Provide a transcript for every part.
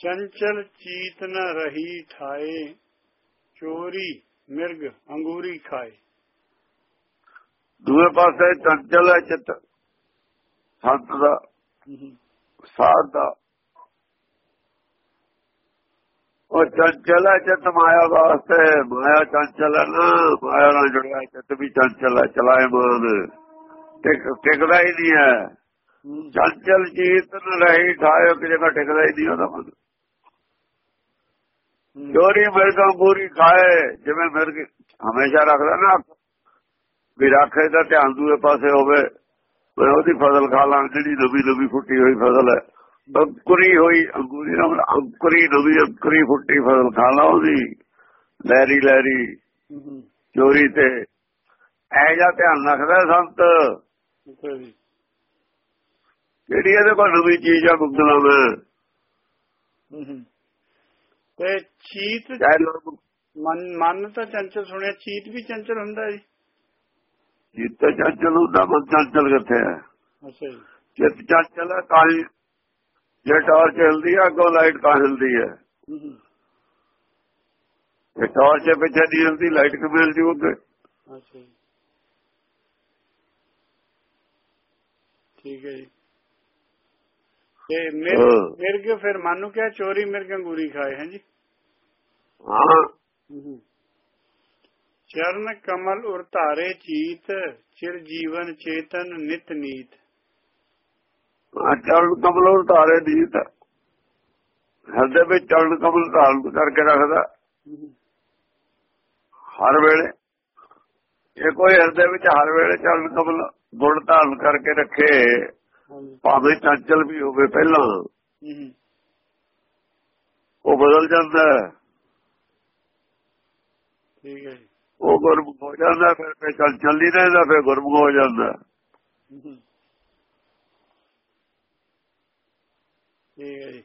ਚੰਚਲ ਚੀਤ ਨ ਰਹੀ ਠਾਏ ਚੋਰੀ ਮਿਰਗ ਅੰਗੂਰੀ ਖਾਏ। ਦੂਏ ਪਾਸੇ ਚੰਚਲ ਹੈ ਚਿੱਤ ਸੰਤ ਦਾ ਸਾਧ ਦਾ। ਉਹ ਚੰਚਲ ਹੈ ਚਿੱਤ ਮਾਇਆ ਵਾਸਤੇ ਮਾਇਆ ਚੰਚਲ ਹੈ ਨਾ ਮਾਇਆ ਨਾਲ ਜੁੜਿਆ ਚਿੱਤ ਵੀ ਚੰਚਲ ਹੈ ਚਲਾਏ ਮਨ। ਟਿਕ ਟਿਕਦਾ ਹੀ ਨਹੀਂ ਹੈ। ਚੰਚਲ ਚੀਤ ਨ ਰਹੀ ਠਾਇਓ ਕਿ ਜਗ੍ਹਾ ਟਿਕਦਾ ਹੀ ਨਹੀਂ ਉਹਦਾ ਮਨ ਚੋਰੀ ਮਿਰਗਾ ਪੂਰੀ ਖਾਏ ਜਿਵੇਂ ਮਿਰਗ ਹਮੇਸ਼ਾ ਰੱਖਦਾ ਨਾ ਵੀ ਰੱਖੇ ਦਾ ਧਿਆਨ ਦੂਏ ਪਾਸੇ ਹੋਵੇ ਉਹਦੀ ਫਸਲ ਖਾ ਲਾਂ ਜਿਹੜੀ ਨਵੀਂ ਨਵੀਂ ਫੁੱਟੀ ਹੋਈ ਫਸਲ ਹੈ। ਅੰਕੁਰੀ ਹੋਈ ਅੰਗੂਰੀ ਨਾਲ ਅੰਕੁਰੀ ਨਵੀਂ ਅੰਕੁਰੀ ਫੁੱਟੀ ਫਸਲ ਖਾ ਲਾ ਉਹਦੀ ਲੈਰੀ ਲੈਰੀ ਚੋਰੀ ਤੇ ਐ ਜਾ ਧਿਆਨ ਰੱਖਦਾ ਸੰਤ। ਜਿਹੜੀ ਇਹਦੇ ਕੋਲ ਨਵੀਂ ਚੀਜ਼ ਆ ਗੁੰਦਲਾ ਮੈਂ। ਤੇ ਚੀਤ ਮਨ ਮਨ ਤਾਂ ਚੰਚਲ ਸੁਣਿਆ ਚੀਤ ਵੀ ਚੰਚਲ ਹੁੰਦਾ ਜੀ। ਜਿੱਤੇ ਚੰਚਲ ਹੁੰਦਾ ਮਨ ਚੰਚਲ ਕਿੱਥੇ ਹੈ? ਅੱਛਾ ਜੀ। ਚਿੱਤ ਚੰਚਲ ਹੈ ਤਾਂ ਹੀ ਜੇ ਟਾਰਚ ਹਿਲਦੀ ਹੈ ਅੱਗੋਂ ਲਾਈਟ ਤਾਂ ਹਿਲਦੀ ਹੈ। ਜੇ ਟਾਰਚ ਦੇ ਪਿੱਛੇ ਨਹੀਂ ਹਿਲਦੀ ਲਾਈਟ ਕਿਵੇਂ ਹਿਲਦੀ ਉੱਤੇ ਅੱਛਾ ਜੀ। ਠੀਕ ਹੈ ਜੀ। ਤੇ ਮਿਰਗ ਫਿਰ ਮਨ ਨੂੰ ਕਿਹਾ ਚੋਰੀ ਮਿਰਗ ਅੰਗੂਰੀ ਖਾਏ ਹੈ ਜੀ? ਹਾਂ। ਚਰਨ ਕਮਲ ਉਰ ਧਾਰੇ ਚੀਤ ਚਿਰ ਜੀਵਨ ਚੇਤਨ ਨਿਤ ਨੀਤ। ਚਰਨ ਕਮਲ ਉਤਾਰੇ ਦੀ ਤਾਂ ਹਿਰਦੇ ਵਿੱਚ ਚਰਨ ਕਮਲ ਧਾਰਨ ਕਰਕੇ ਰੱਖਦਾ। ਹਰ ਵੇਲੇ। ਇਹ ਕੋਈ ਹਿਰਦੇ ਵਿੱਚ ਹਰ ਵੇਲੇ ਚਰਨ ਕਮਲ ਗੁਣ ਧਾਰਨ ਕਰਕੇ ਰੱਖੇ ਭਾਵੇਂ ਚੰਚਲ ਵੀ ਹੋਵੇ ਪਹਿਲਾਂ। ਉਹ ਬਦਲ ਜਾਂਦਾ। ਠੀਕ ਹੈ ਉਹ ਗੁਰਮੁਖ ਹੋ ਜਾਂਦਾ ਫਿਰ ਫਿਰ ਚੰਚਲ ਨਹੀਂ ਰਹਿੰਦਾ ਫਿਰ ਗੁਰਮੁਖ ਹੋ ਜਾਂਦਾ। ਠੀਕ ਹੈ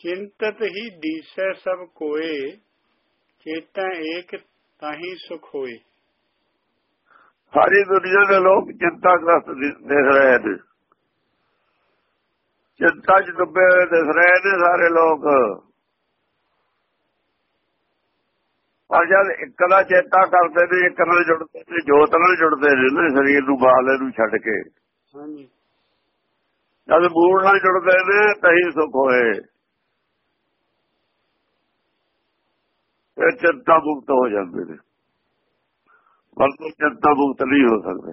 ਚਿੰਤਤ ਹੀ ਦੀਸੈ ਸਭ ਕੋਏ ਚੇਤਾ ਏਕ ਤਾਹੀ ਸੁਖ ਹੋਏ ਸਾਰੀ ਦੁਨੀਆ ਦੇ ਲੋਕ ਚਿੰਤਾਗ੍ਰਸਤ ਦਿ- ਦਿਖ ਰਹੇ ਨੇ ਚਿੰਤਾ 'ਚ ਡੁੱਬੇ ਹੋਏ ਦਿਖ ਰਹੇ ਨੇ ਸਾਰੇ ਲੋਕ। ਪਰ ਜਦ ਇੱਕ ਦਾ ਚੇਤਾ ਕਰਦੇ ਨੇ ਇੱਕ ਨਾਲ ਜੁੜਦੇ ਨੇ ਜੋਤ ਨਾਲ ਜੁੜਦੇ ਨੇ ਨਾ ਸਰੀਰ ਨੂੰ ਬਾਹਲੇ ਨੂੰ ਛੱਡ ਕੇ। ਹਾਂਜੀ। ਜਦ ਮੂਲ ਨਾਲ ਜੁੜਦੇ ਨੇ ਤਹੀਂ ਸੁਖ ਹੋਏ। ਇਹ ਚਿੰਤਾ ਮੁਕਤ ਹੋ ਜਾਂਦੇ ਨੇ। ਬਲਕਿ ਚਿੰਤਾ ਮੁਕਤ ਨਹੀਂ ਹੋ ਸਕਦੇ।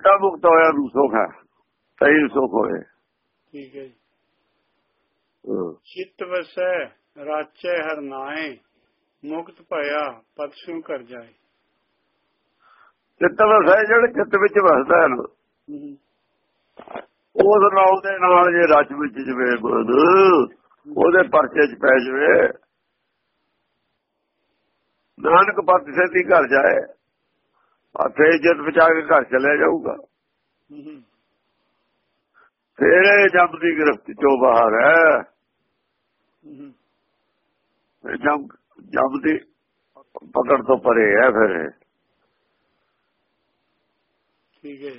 ਚਿੰਤਾ ਮੁਕਤ ਹੋਇਆ ਨੂੰ ਸੁਖ ਹੈ ਤਹੀਂ ਸੁਖ ਹੋਏ ਠੀਕ ਹੈ। ਚਿੱਤ ਵਸੈ ਰਾਚੈ ਹਰ ਨਾਏ ਮੁਕਤ ਭਇਆ ਪਤਸੂ ਕਰ ਜਾਏ ਚਿੱਤ ਵਸੈ ਜਿਹੜੇ ਚਿੱਤ ਵਿੱਚ ਵਸਦਾ ਹੈ। ਉਸ ਨਾਮ ਦੇ ਨਾਲ ਜੇ ਰਚ ਵਿੱਚ ਜਵੇ ਮਨ ਉਹਦੇ ਪਰਚੇ ਚ ਪੈ ਜਵੇ ਨਾਨਕ ਪਤ ਸੇਤੀ ਘਰ ਜਾਏ ਆਥੇ ਜਿੱਤ ਬਚਾ ਕੇ ਘਰ ਚਲਿਆ ਜਾਊਗਾ। ਹਮ। ਫੇਰ ਇਹ ਜੰਮ ਦੀ ਗ੍ਰਿਫਤ ਚੋਂ ਬਾਹਰ ਹੈ। ਇਹ ਜੰਮ ਜੰਮ ਦੀ ਪਕੜ ਤੋਂ ਪਰੇ ਹੈ ਫਿਰ ਠੀਕ ਹੈ